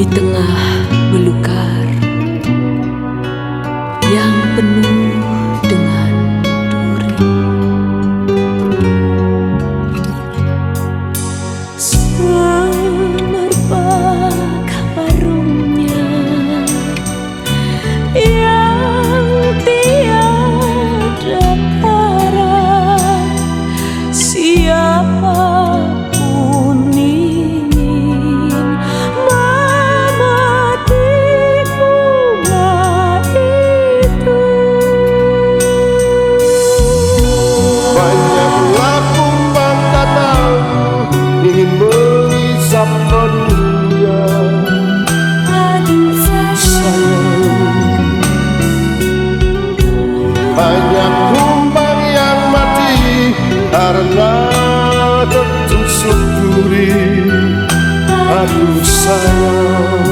di tengah belukar yang penuh Banyak kumbang yang mati karena tertusuk duri. Aduh sayang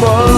more.